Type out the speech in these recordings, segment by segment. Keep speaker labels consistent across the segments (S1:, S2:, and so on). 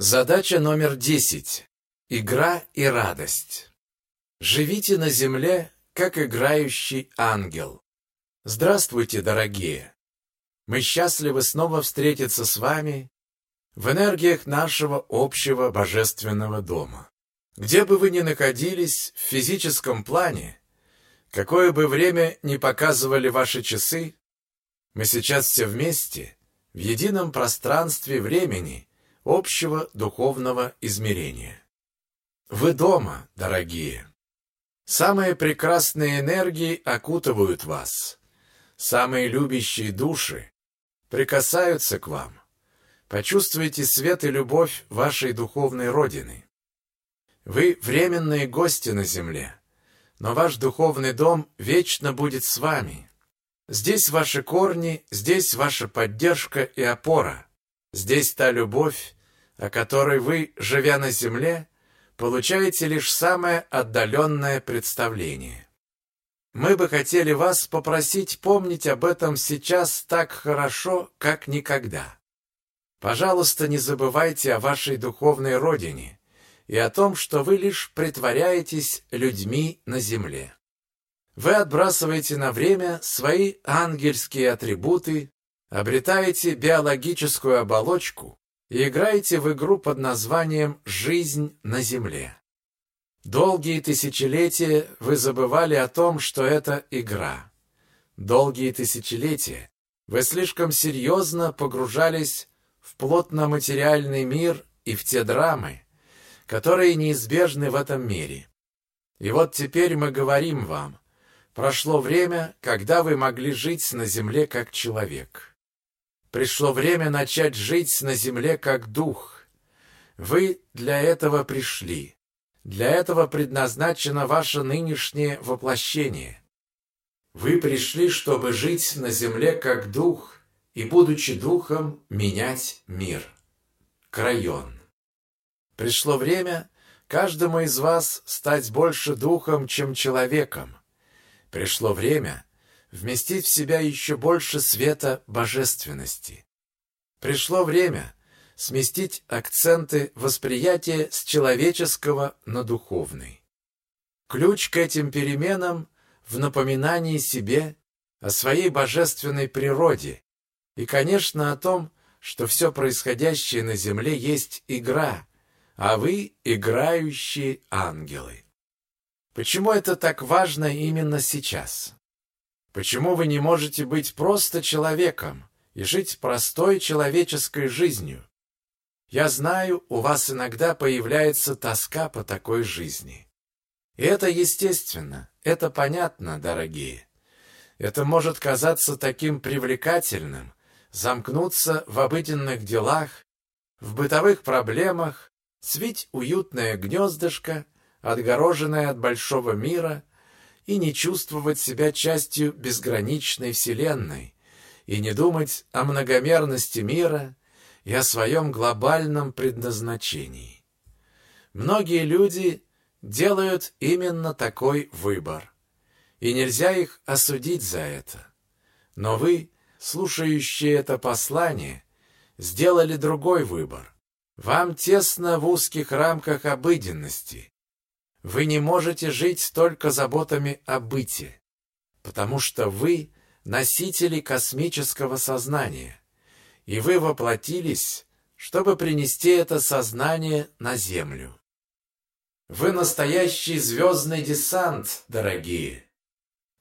S1: Задача номер 10. Игра и радость. Живите на земле, как играющий ангел. Здравствуйте, дорогие! Мы счастливы снова встретиться с вами в энергиях нашего общего божественного дома. Где бы вы ни находились в физическом плане, какое бы время ни показывали ваши часы, мы сейчас все вместе, в едином пространстве времени – общего духовного измерения. Вы дома, дорогие. Самые прекрасные энергии окутывают вас. Самые любящие души прикасаются к вам. Почувствуйте свет и любовь вашей духовной родины. Вы временные гости на земле, но ваш духовный дом вечно будет с вами. Здесь ваши корни, здесь ваша поддержка и опора. Здесь та любовь, о которой вы, живя на земле, получаете лишь самое отдаленное представление. Мы бы хотели вас попросить помнить об этом сейчас так хорошо, как никогда. Пожалуйста, не забывайте о вашей духовной родине и о том, что вы лишь притворяетесь людьми на земле. Вы отбрасываете на время свои ангельские атрибуты, обретаете биологическую оболочку и играете в игру под названием «Жизнь на Земле». Долгие тысячелетия вы забывали о том, что это игра. Долгие тысячелетия вы слишком серьезно погружались в плотно-материальный мир и в те драмы, которые неизбежны в этом мире. И вот теперь мы говорим вам, прошло время, когда вы могли жить на земле как человек. Пришло время начать жить на земле как дух. Вы для этого пришли. Для этого предназначено ваше нынешнее воплощение. Вы пришли, чтобы жить на земле как дух и, будучи духом, менять мир. Крайон. Пришло время каждому из вас стать больше духом, чем человеком. Пришло время вместить в себя еще больше света божественности. Пришло время сместить акценты восприятия с человеческого на духовный. Ключ к этим переменам в напоминании себе о своей божественной природе и, конечно, о том, что все происходящее на земле есть игра, а вы — играющие ангелы. Почему это так важно именно сейчас? Почему вы не можете быть просто человеком и жить простой человеческой жизнью? Я знаю, у вас иногда появляется тоска по такой жизни. И это естественно, это понятно, дорогие. Это может казаться таким привлекательным, замкнуться в обыденных делах, в бытовых проблемах, свить уютное гнездышко, отгороженное от большого мира, и не чувствовать себя частью безграничной Вселенной, и не думать о многомерности мира и о своем глобальном предназначении. Многие люди делают именно такой выбор, и нельзя их осудить за это. Но вы, слушающие это послание, сделали другой выбор. Вам тесно в узких рамках обыденности, вы не можете жить только заботами о быте, потому что вы носители космического сознания, и вы воплотились, чтобы принести это сознание на Землю. Вы настоящий звездный десант, дорогие.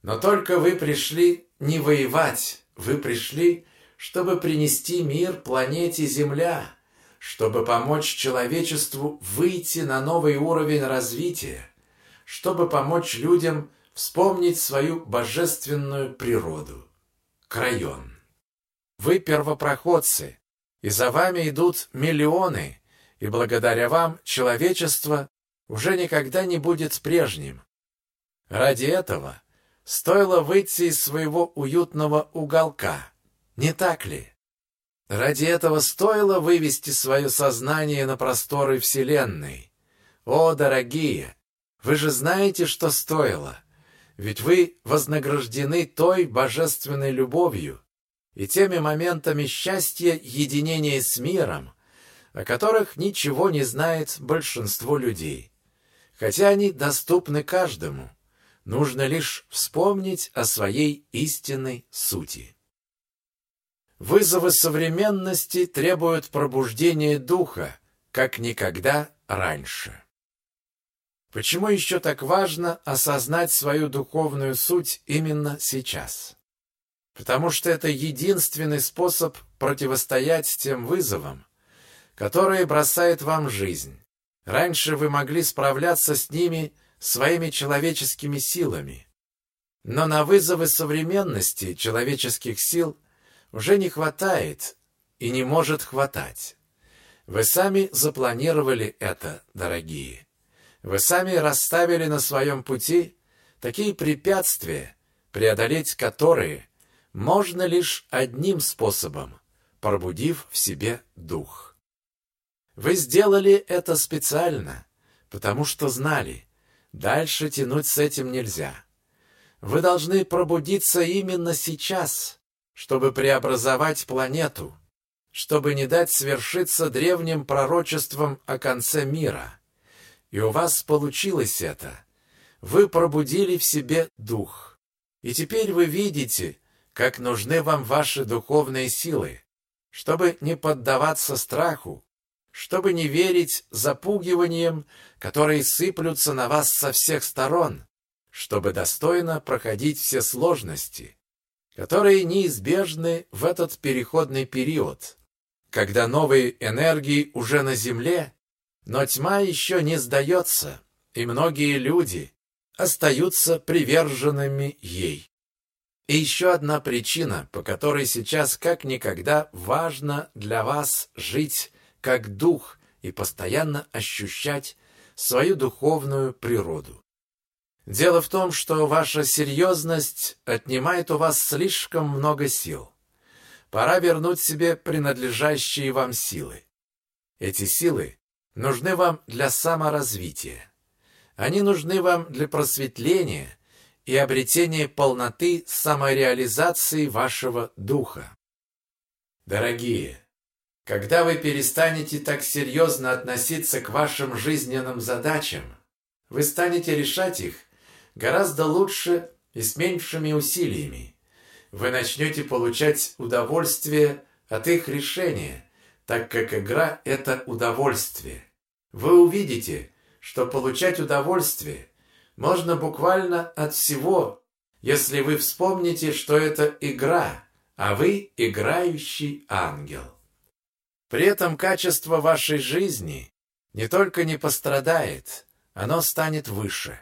S1: Но только вы пришли не воевать, вы пришли, чтобы принести мир планете Земля, чтобы помочь человечеству выйти на новый уровень развития, чтобы помочь людям вспомнить свою божественную природу. Крайон. Вы первопроходцы, и за вами идут миллионы, и благодаря вам человечество уже никогда не будет прежним. Ради этого стоило выйти из своего уютного уголка, не так ли? Ради этого стоило вывести свое сознание на просторы Вселенной. О, дорогие, вы же знаете, что стоило. Ведь вы вознаграждены той божественной любовью и теми моментами счастья единения с миром, о которых ничего не знает большинство людей. Хотя они доступны каждому, нужно лишь вспомнить о своей истинной сути. Вызовы современности требуют пробуждения духа, как никогда раньше. Почему еще так важно осознать свою духовную суть именно сейчас? Потому что это единственный способ противостоять тем вызовам, которые бросает вам жизнь. Раньше вы могли справляться с ними своими человеческими силами. Но на вызовы современности человеческих сил – уже не хватает и не может хватать. Вы сами запланировали это, дорогие. Вы сами расставили на своем пути такие препятствия, преодолеть которые можно лишь одним способом, пробудив в себе дух. Вы сделали это специально, потому что знали, дальше тянуть с этим нельзя. Вы должны пробудиться именно сейчас, чтобы преобразовать планету, чтобы не дать свершиться древним пророчеством о конце мира. И у вас получилось это. Вы пробудили в себе дух. И теперь вы видите, как нужны вам ваши духовные силы, чтобы не поддаваться страху, чтобы не верить запугиваниям, которые сыплются на вас со всех сторон, чтобы достойно проходить все сложности, которые неизбежны в этот переходный период, когда новые энергии уже на Земле, но тьма еще не сдается, и многие люди остаются приверженными ей. И еще одна причина, по которой сейчас как никогда важно для вас жить как дух и постоянно ощущать свою духовную природу. Дело в том, что ваша серьезность отнимает у вас слишком много сил. Пора вернуть себе принадлежащие вам силы. Эти силы нужны вам для саморазвития. Они нужны вам для просветления и обретения полноты самореализации вашего духа. Дорогие, когда вы перестанете так серьезно относиться к вашим жизненным задачам, вы станете решать их гораздо лучше и с меньшими усилиями. Вы начнете получать удовольствие от их решения, так как игра – это удовольствие. Вы увидите, что получать удовольствие можно буквально от всего, если вы вспомните, что это игра, а вы – играющий ангел. При этом качество вашей жизни не только не пострадает, оно станет выше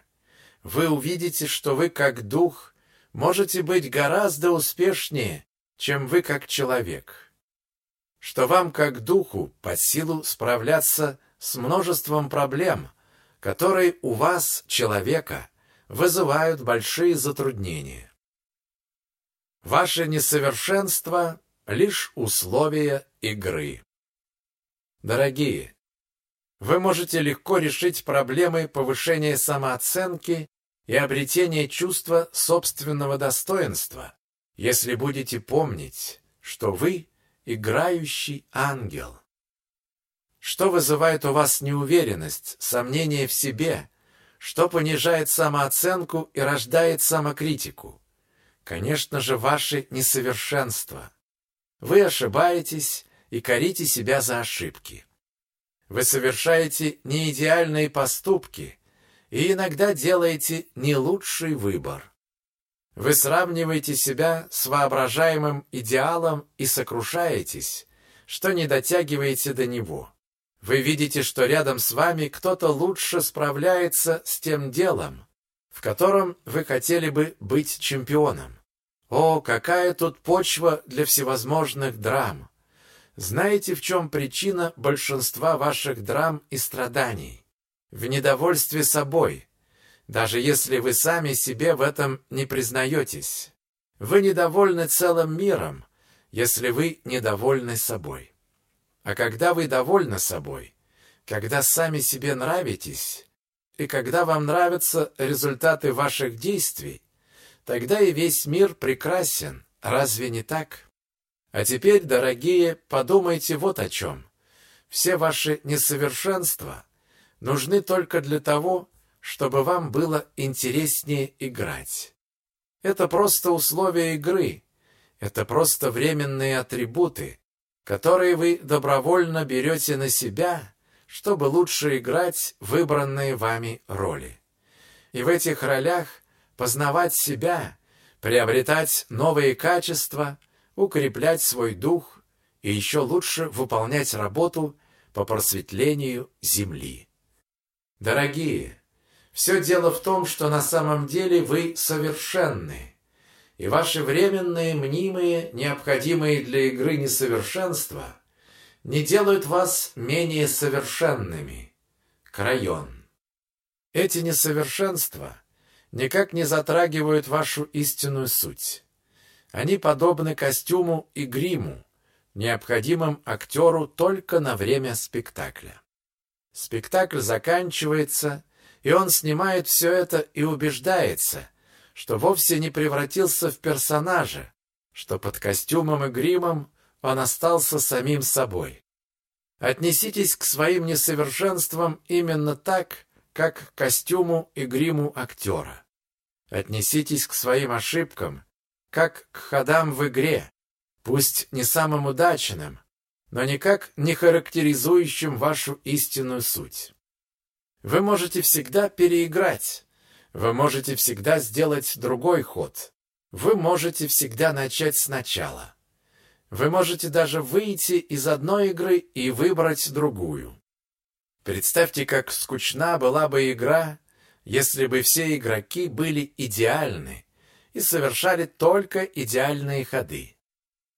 S1: вы увидите, что вы как дух можете быть гораздо успешнее, чем вы как человек. Что вам как духу под силу справляться с множеством проблем, которые у вас, человека, вызывают большие затруднения. Ваше несовершенство — лишь условия игры. Дорогие, вы можете легко решить проблемы повышения самооценки и обретение чувства собственного достоинства, если будете помнить, что вы играющий ангел. Что вызывает у вас неуверенность, сомнение в себе, что понижает самооценку и рождает самокритику? Конечно же, ваши несовершенства. Вы ошибаетесь и корите себя за ошибки. Вы совершаете неидеальные поступки – и иногда делаете не лучший выбор. Вы сравниваете себя с воображаемым идеалом и сокрушаетесь, что не дотягиваете до него. Вы видите, что рядом с вами кто-то лучше справляется с тем делом, в котором вы хотели бы быть чемпионом. О, какая тут почва для всевозможных драм! Знаете, в чем причина большинства ваших драм и страданий? В недовольстве собой, даже если вы сами себе в этом не признаетесь. Вы недовольны целым миром, если вы недовольны собой. А когда вы довольны собой, когда сами себе нравитесь, и когда вам нравятся результаты ваших действий, тогда и весь мир прекрасен, разве не так? А теперь, дорогие, подумайте вот о чем. все ваши несовершенства нужны только для того, чтобы вам было интереснее играть. Это просто условия игры, это просто временные атрибуты, которые вы добровольно берете на себя, чтобы лучше играть выбранные вами роли. И в этих ролях познавать себя, приобретать новые качества, укреплять свой дух и еще лучше выполнять работу по просветлению Земли. Дорогие, все дело в том, что на самом деле вы совершенны, и ваши временные, мнимые, необходимые для игры несовершенства не делают вас менее совершенными. Крайон. Эти несовершенства никак не затрагивают вашу истинную суть. Они подобны костюму и гриму, необходимым актеру только на время спектакля. Спектакль заканчивается, и он снимает все это и убеждается, что вовсе не превратился в персонажа, что под костюмом и гримом он остался самим собой. Отнеситесь к своим несовершенствам именно так, как к костюму и гриму актера. Отнеситесь к своим ошибкам, как к ходам в игре, пусть не самым удачным, но никак не характеризующим вашу истинную суть. Вы можете всегда переиграть. Вы можете всегда сделать другой ход. Вы можете всегда начать сначала. Вы можете даже выйти из одной игры и выбрать другую. Представьте, как скучна была бы игра, если бы все игроки были идеальны и совершали только идеальные ходы.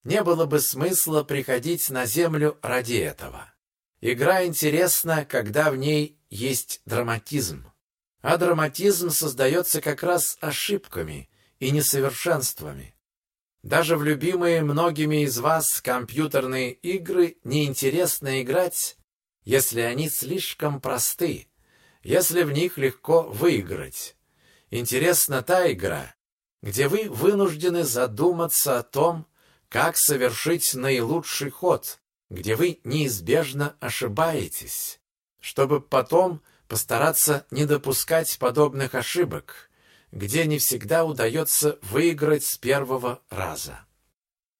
S1: Не было бы смысла приходить на Землю ради этого. Игра интересна, когда в ней есть драматизм. А драматизм создается как раз ошибками и несовершенствами. Даже в любимые многими из вас компьютерные игры неинтересно играть, если они слишком просты, если в них легко выиграть. Интересна та игра, где вы вынуждены задуматься о том, как совершить наилучший ход, где вы неизбежно ошибаетесь чтобы потом постараться не допускать подобных ошибок, где не всегда удается выиграть с первого раза.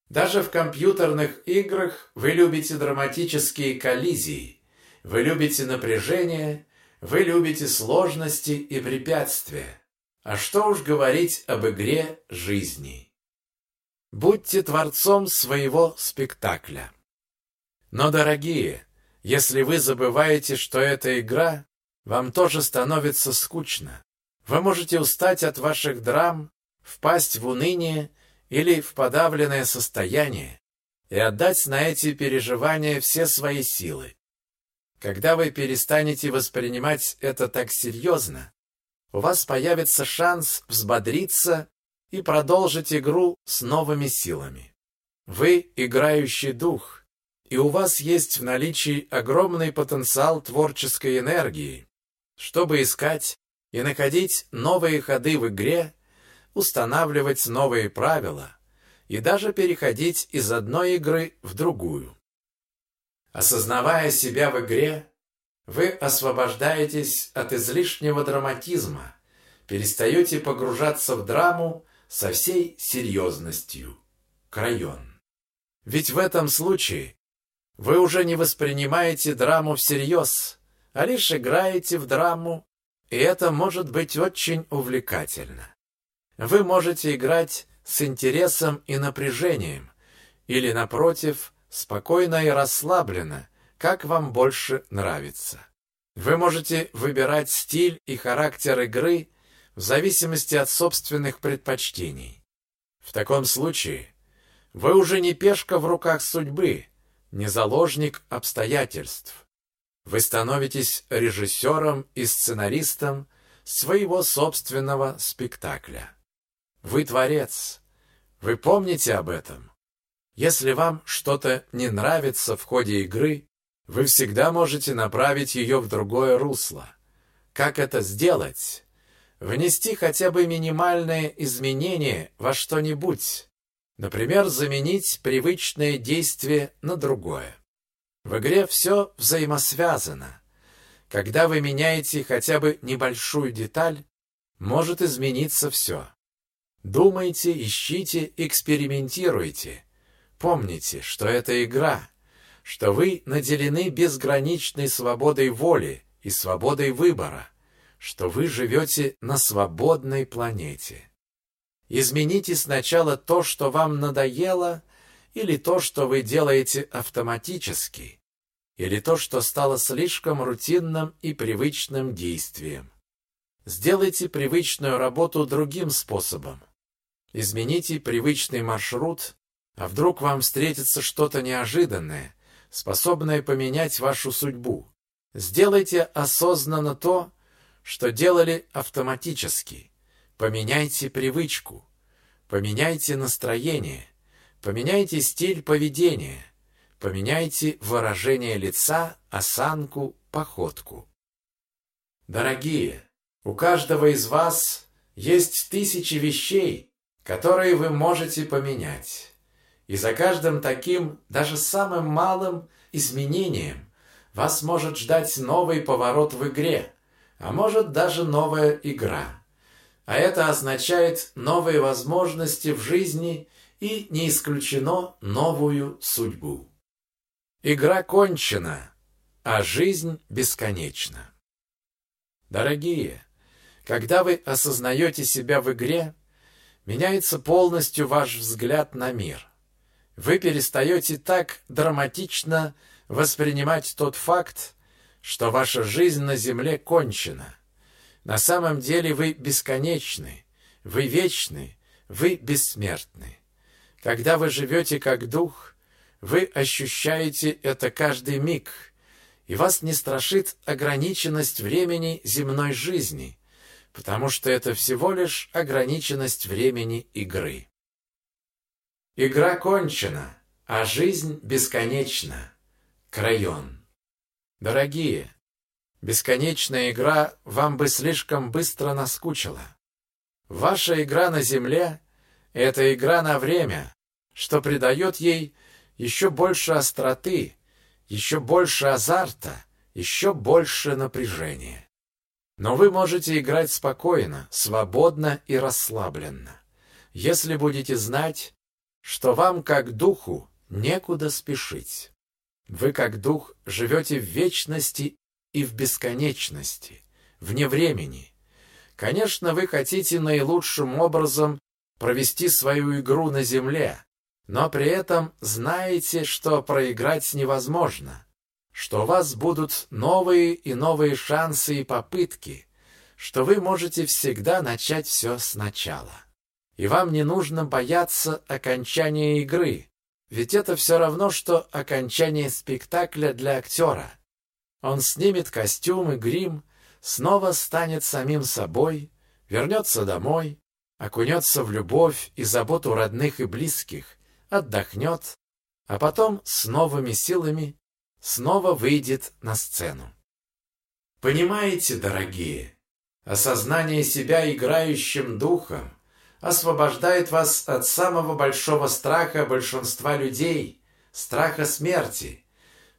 S1: Даже в компьютерных играх вы любите драматические коллизии, вы любите напряжение, вы любите сложности и препятствия. А что уж говорить об игре жизни. Будьте творцом своего спектакля. Но, дорогие, если вы забываете, что это игра, вам тоже становится скучно. Вы можете устать от ваших драм, впасть в уныние или в подавленное состояние и отдать на эти переживания все свои силы. Когда вы перестанете воспринимать это так серьезно, у вас появится шанс взбодриться и продолжить игру с новыми силами. Вы играющий дух, и у вас есть в наличии огромный потенциал творческой энергии, чтобы искать и находить новые ходы в игре, устанавливать новые правила и даже переходить из одной игры в другую. Осознавая себя в игре, вы освобождаетесь от излишнего драматизма, перестаете погружаться в драму со всей серьезностью. Крайон. Ведь в этом случае вы уже не воспринимаете драму всерьез, а лишь играете в драму, и это может быть очень увлекательно. Вы можете играть с интересом и напряжением, или, напротив, спокойно и расслабленно, как вам больше нравится. Вы можете выбирать стиль и характер игры в зависимости от собственных предпочтений. В таком случае вы уже не пешка в руках судьбы, не заложник обстоятельств. Вы становитесь режиссером и сценаристом своего собственного спектакля. Вы творец. Вы помните об этом. Если вам что-то не нравится в ходе игры, вы всегда можете направить ее в другое русло. Как это сделать? Внести хотя бы минимальное изменение во что-нибудь, Например, заменить привычное действие на другое. В игре все взаимосвязано. Когда вы меняете хотя бы небольшую деталь, может измениться все. Думайте, ищите, экспериментируйте. Помните, что это игра, что вы наделены безграничной свободой воли и свободой выбора, что вы живете на свободной планете. Измените сначала то, что вам надоело, или то, что вы делаете автоматически, или то, что стало слишком рутинным и привычным действием. Сделайте привычную работу другим способом. Измените привычный маршрут, а вдруг вам встретится что-то неожиданное, способное поменять вашу судьбу. Сделайте осознанно то, что делали автоматически. Поменяйте привычку, поменяйте настроение, поменяйте стиль поведения, поменяйте выражение лица, осанку, походку. Дорогие, у каждого из вас есть тысячи вещей, которые вы можете поменять. И за каждым таким, даже самым малым изменением вас может ждать новый поворот в игре, а может даже новая игра. А это означает новые возможности в жизни и, не исключено, новую судьбу. Игра кончена, а жизнь бесконечна. Дорогие, когда вы осознаете себя в игре, меняется полностью ваш взгляд на мир. Вы перестаете так драматично воспринимать тот факт, что ваша жизнь на земле кончена. На самом деле вы бесконечны, вы вечны, вы бессмертны. Когда вы живете как дух, вы ощущаете это каждый миг, и вас не страшит ограниченность времени земной жизни, потому что это всего лишь ограниченность времени игры. Игра кончена, а жизнь бесконечна. Крайон. Дорогие, бесконечная игра вам бы слишком быстро наскучила. Ваша игра на земле — это игра на время, что придает ей еще больше остроты, еще больше азарта, еще больше напряжения. Но вы можете играть спокойно, свободно и расслабленно, если будете знать, что вам, как духу, некуда спешить. Вы, как дух, живете в вечности и в бесконечности, вне времени. Конечно, вы хотите наилучшим образом провести свою игру на земле, но при этом знаете, что проиграть невозможно что у вас будут новые и новые шансы и попытки, что вы можете всегда начать все сначала. И вам не нужно бояться окончания игры, ведь это все равно, что окончание спектакля для актера. Он снимет костюм и грим, снова станет самим собой, вернется домой, окунется в любовь и заботу родных и близких, отдохнет, а потом с новыми силами снова выйдет на сцену. Понимаете, дорогие, осознание себя играющим духом освобождает вас от самого большого страха большинства людей, страха смерти,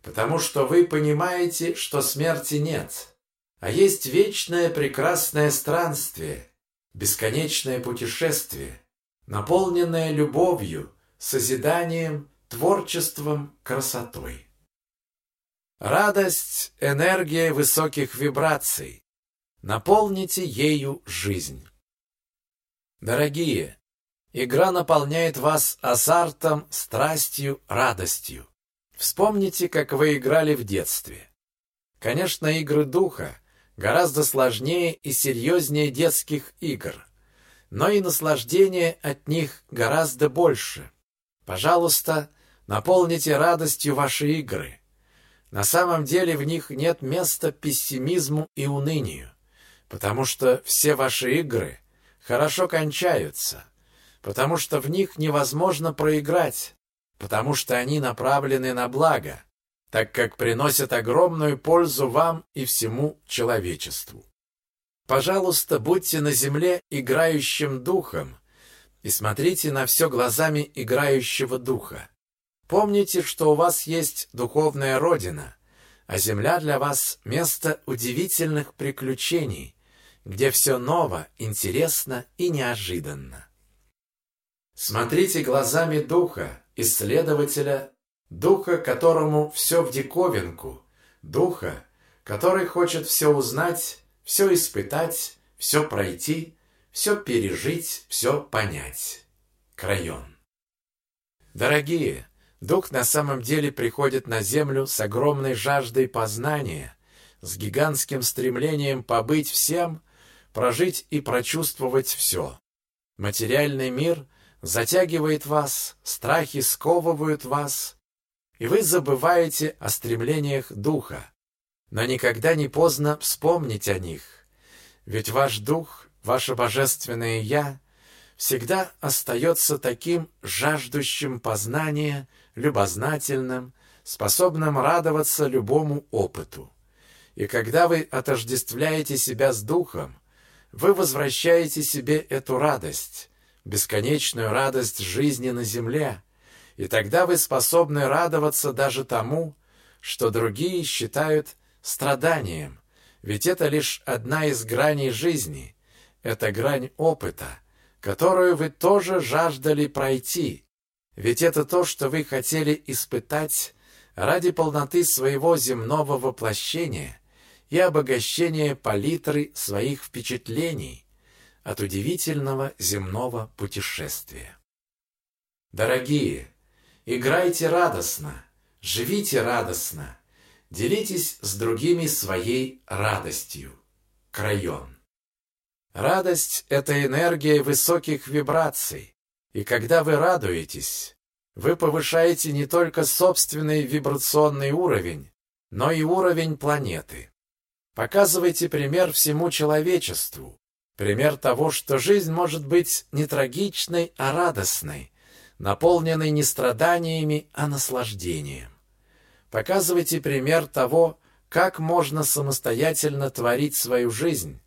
S1: потому что вы понимаете, что смерти нет, а есть вечное прекрасное странствие, бесконечное путешествие, наполненное любовью, созиданием, творчеством, красотой. Радость – энергия высоких вибраций. Наполните ею жизнь. Дорогие, игра наполняет вас азартом, страстью, радостью. Вспомните, как вы играли в детстве. Конечно, игры духа гораздо сложнее и серьезнее детских игр, но и наслаждение от них гораздо больше. Пожалуйста, наполните радостью ваши игры. На самом деле в них нет места пессимизму и унынию, потому что все ваши игры хорошо кончаются, потому что в них невозможно проиграть, потому что они направлены на благо, так как приносят огромную пользу вам и всему человечеству. Пожалуйста, будьте на земле играющим духом и смотрите на все глазами играющего духа. Помните, что у вас есть духовная родина, а земля для вас — место удивительных приключений, где все ново, интересно и неожиданно. Смотрите глазами духа, исследователя, духа, которому все в диковинку, духа, который хочет все узнать, все испытать, все пройти, все пережить, все понять. Крайон. Дорогие, дух на самом деле приходит на землю с огромной жаждой познания, с гигантским стремлением побыть всем, прожить и прочувствовать все. Материальный мир затягивает вас, страхи сковывают вас, и вы забываете о стремлениях духа. Но никогда не поздно вспомнить о них, ведь ваш дух, ваше божественное «Я» всегда остается таким жаждущим познания, любознательным, способным радоваться любому опыту. И когда вы отождествляете себя с духом, вы возвращаете себе эту радость, бесконечную радость жизни на земле, и тогда вы способны радоваться даже тому, что другие считают страданием, ведь это лишь одна из граней жизни, это грань опыта, которую вы тоже жаждали пройти, ведь это то, что вы хотели испытать ради полноты своего земного воплощения и обогащения палитры своих впечатлений от удивительного земного путешествия. Дорогие, играйте радостно, живите радостно, делитесь с другими своей радостью. Крайон. Радость – это энергия высоких вибраций, и когда вы радуетесь, вы повышаете не только собственный вибрационный уровень, но и уровень планеты. Показывайте пример всему человечеству, пример того, что жизнь может быть не трагичной, а радостной, наполненной не страданиями, а наслаждением. Показывайте пример того, как можно самостоятельно творить свою жизнь,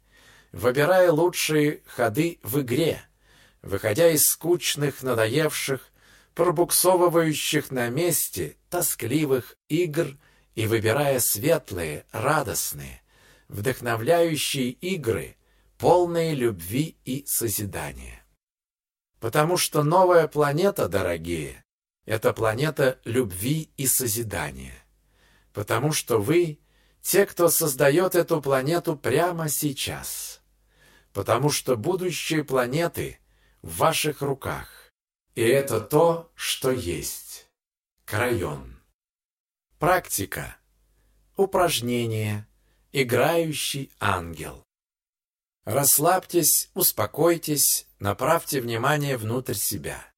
S1: выбирая лучшие ходы в игре, выходя из скучных, надоевших, пробуксовывающих на месте, тоскливых игр и выбирая светлые, радостные, вдохновляющие игры, полные любви и созидания. Потому что новая планета, дорогие, это планета любви и созидания. Потому что вы — те, кто создает эту планету прямо сейчас потому что будущее планеты в ваших руках. И это то, что есть. Крайон. Практика. Упражнение. Играющий ангел. Расслабьтесь, успокойтесь, направьте внимание внутрь себя.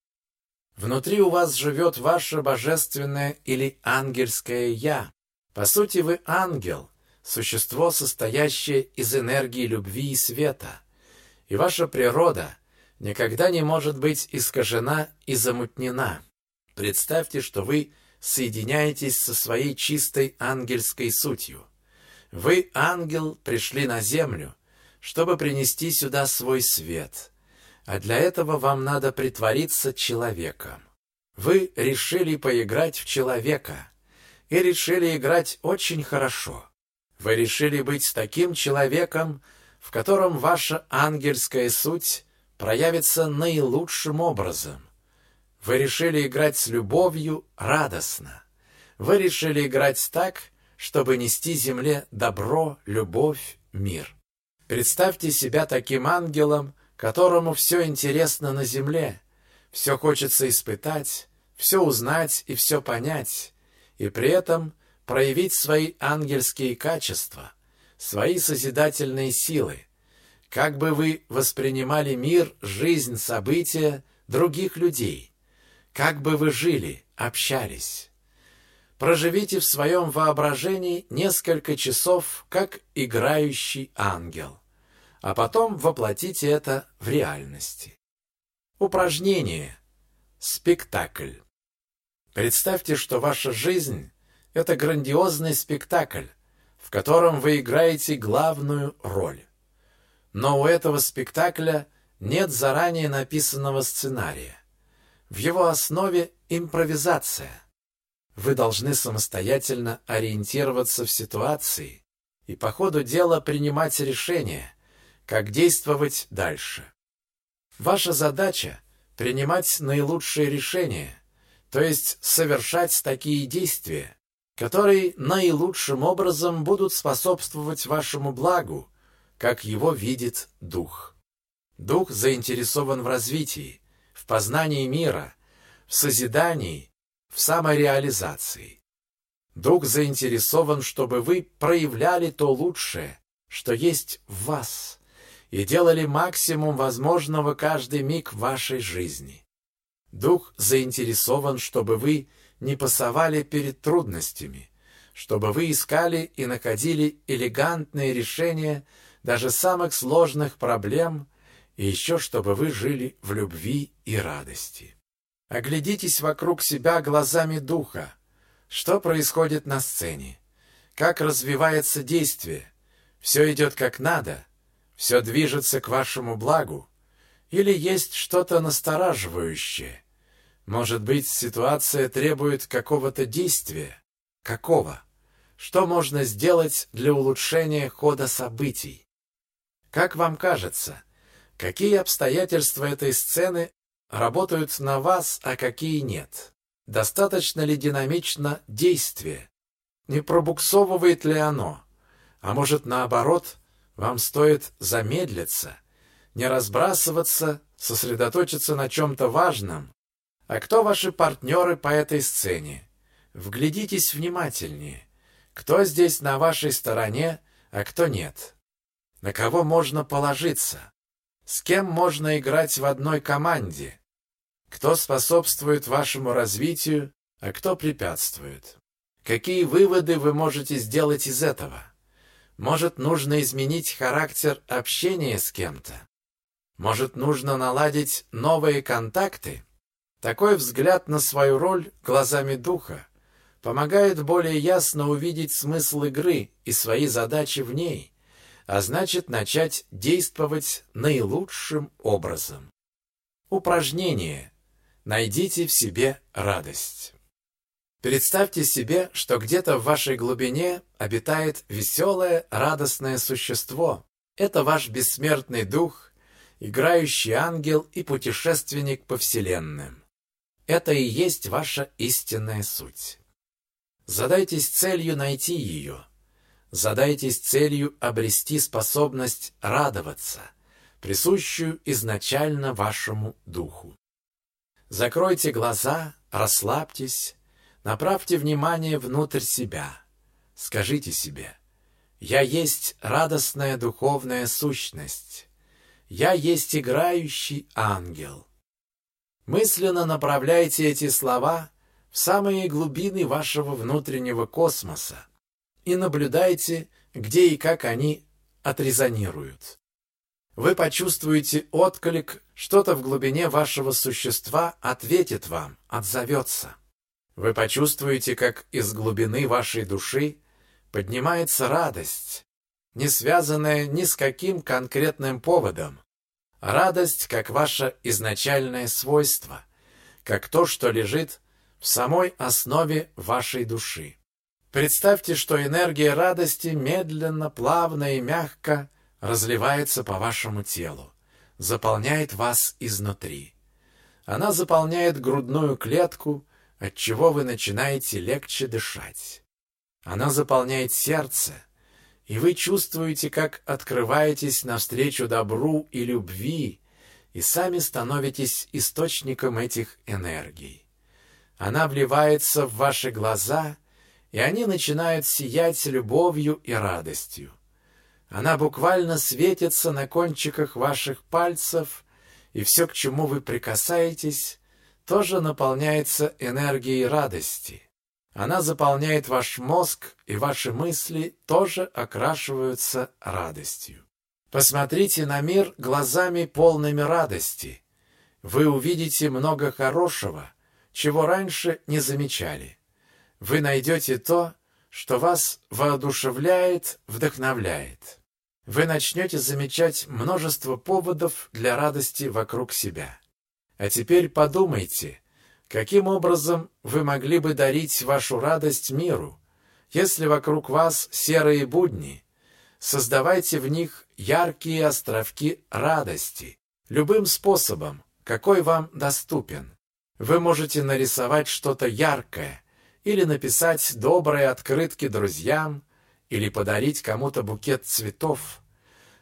S1: Внутри у вас живет ваше божественное или ангельское «я». По сути, вы ангел, существо, состоящее из энергии любви и света и ваша природа никогда не может быть искажена и замутнена. Представьте, что вы соединяетесь со своей чистой ангельской сутью. Вы, ангел, пришли на землю, чтобы принести сюда свой свет, а для этого вам надо притвориться человеком. Вы решили поиграть в человека и решили играть очень хорошо. Вы решили быть таким человеком, в котором ваша ангельская суть проявится наилучшим образом. Вы решили играть с любовью радостно. Вы решили играть так, чтобы нести земле добро, любовь, мир. Представьте себя таким ангелом, которому все интересно на земле, все хочется испытать, все узнать и все понять, и при этом проявить свои ангельские качества, свои созидательные силы. Как бы вы воспринимали мир, жизнь, события других людей? Как бы вы жили, общались? Проживите в своем воображении несколько часов, как играющий ангел, а потом воплотите это в реальности. Упражнение. Спектакль. Представьте, что ваша жизнь – это грандиозный спектакль, в котором вы играете главную роль. Но у этого спектакля нет заранее написанного сценария. В его основе импровизация. Вы должны самостоятельно ориентироваться в ситуации и по ходу дела принимать решения, как действовать дальше. Ваша задача – принимать наилучшие решения, то есть совершать такие действия, которые наилучшим образом будут способствовать вашему благу, как его видит Дух. Дух заинтересован в развитии, в познании мира, в созидании, в самореализации. Дух заинтересован, чтобы вы проявляли то лучшее, что есть в вас, и делали максимум возможного каждый миг вашей жизни. Дух заинтересован, чтобы вы не пасовали перед трудностями, чтобы вы искали и находили элегантные решения даже самых сложных проблем, и еще чтобы вы жили в любви и радости. Оглядитесь вокруг себя глазами духа. Что происходит на сцене? Как развивается действие? Все идет как надо? Все движется к вашему благу? Или есть что-то настораживающее? Может быть, ситуация требует какого-то действия? Какого? Что можно сделать для улучшения хода событий? Как вам кажется, какие обстоятельства этой сцены работают на вас, а какие нет? Достаточно ли динамично действие? Не пробуксовывает ли оно? А может, наоборот, вам стоит замедлиться, не разбрасываться, сосредоточиться на чем-то важном, а кто ваши партнеры по этой сцене? Вглядитесь внимательнее. Кто здесь на вашей стороне, а кто нет? На кого можно положиться? С кем можно играть в одной команде? Кто способствует вашему развитию, а кто препятствует? Какие выводы вы можете сделать из этого? Может, нужно изменить характер общения с кем-то? Может, нужно наладить новые контакты? Такой взгляд на свою роль глазами духа помогает более ясно увидеть смысл игры и свои задачи в ней, а значит начать действовать наилучшим образом. Упражнение. Найдите в себе радость. Представьте себе, что где-то в вашей глубине обитает веселое, радостное существо. Это ваш бессмертный дух, играющий ангел и путешественник по вселенным. Это и есть ваша истинная суть. Задайтесь целью найти ее. Задайтесь целью обрести способность радоваться, присущую изначально вашему духу. Закройте глаза, расслабьтесь, направьте внимание внутрь себя. Скажите себе, «Я есть радостная духовная сущность. Я есть играющий ангел». Мысленно направляйте эти слова в самые глубины вашего внутреннего космоса и наблюдайте, где и как они отрезонируют. Вы почувствуете отклик, что-то в глубине вашего существа ответит вам, отзовется. Вы почувствуете, как из глубины вашей души поднимается радость, не связанная ни с каким конкретным поводом, Радость как ваше изначальное свойство, как то, что лежит в самой основе вашей души. Представьте, что энергия радости медленно, плавно и мягко разливается по вашему телу, заполняет вас изнутри. Она заполняет грудную клетку, от чего вы начинаете легче дышать. Она заполняет сердце, и вы чувствуете, как открываетесь навстречу добру и любви, и сами становитесь источником этих энергий. Она вливается в ваши глаза, и они начинают сиять любовью и радостью. Она буквально светится на кончиках ваших пальцев, и все, к чему вы прикасаетесь, тоже наполняется энергией радости. Она заполняет ваш мозг, и ваши мысли тоже окрашиваются радостью. Посмотрите на мир глазами полными радости. Вы увидите много хорошего, чего раньше не замечали. Вы найдете то, что вас воодушевляет, вдохновляет. Вы начнете замечать множество поводов для радости вокруг себя. А теперь подумайте, Каким образом вы могли бы дарить вашу радость миру, если вокруг вас серые будни? Создавайте в них яркие островки радости, любым способом, какой вам доступен. Вы можете нарисовать что-то яркое, или написать добрые открытки друзьям, или подарить кому-то букет цветов.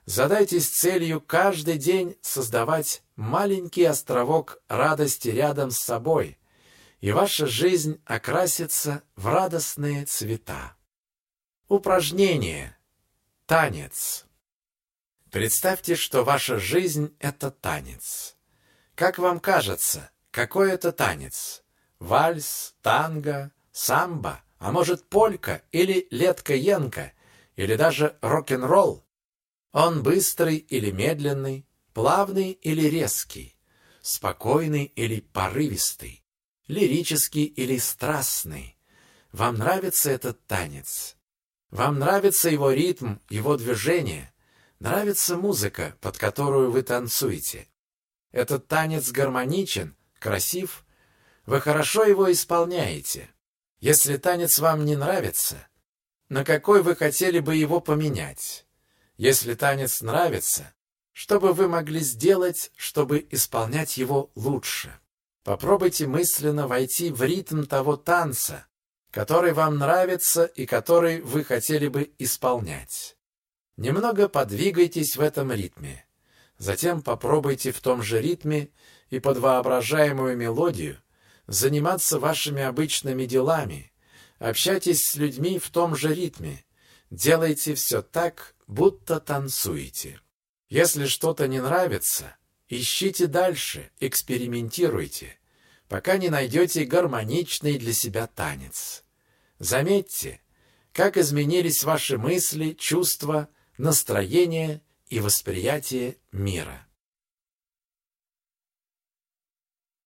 S1: Задайтесь целью каждый день создавать маленький островок радости рядом с собой, и ваша жизнь окрасится в радостные цвета. Упражнение. Танец. Представьте, что ваша жизнь — это танец. Как вам кажется, какой это танец? Вальс, танго, самбо, а может полька или летка-янка, или даже рок-н-ролл? Он быстрый или медленный, плавный или резкий, спокойный или порывистый, лирический или страстный. Вам нравится этот танец? Вам нравится его ритм, его движение? Нравится музыка, под которую вы танцуете? Этот танец гармоничен, красив? Вы хорошо его исполняете? Если танец вам не нравится, на какой вы хотели бы его поменять? Если танец нравится, что бы вы могли сделать, чтобы исполнять его лучше? Попробуйте мысленно войти в ритм того танца, который вам нравится и который вы хотели бы исполнять. Немного подвигайтесь в этом ритме. Затем попробуйте в том же ритме и под воображаемую мелодию заниматься вашими обычными делами. Общайтесь с людьми в том же ритме. Делайте все так, будто танцуете. Если что-то не нравится, ищите дальше, экспериментируйте, пока не найдете гармоничный для себя танец. Заметьте, как изменились ваши мысли, чувства, настроение и восприятие мира.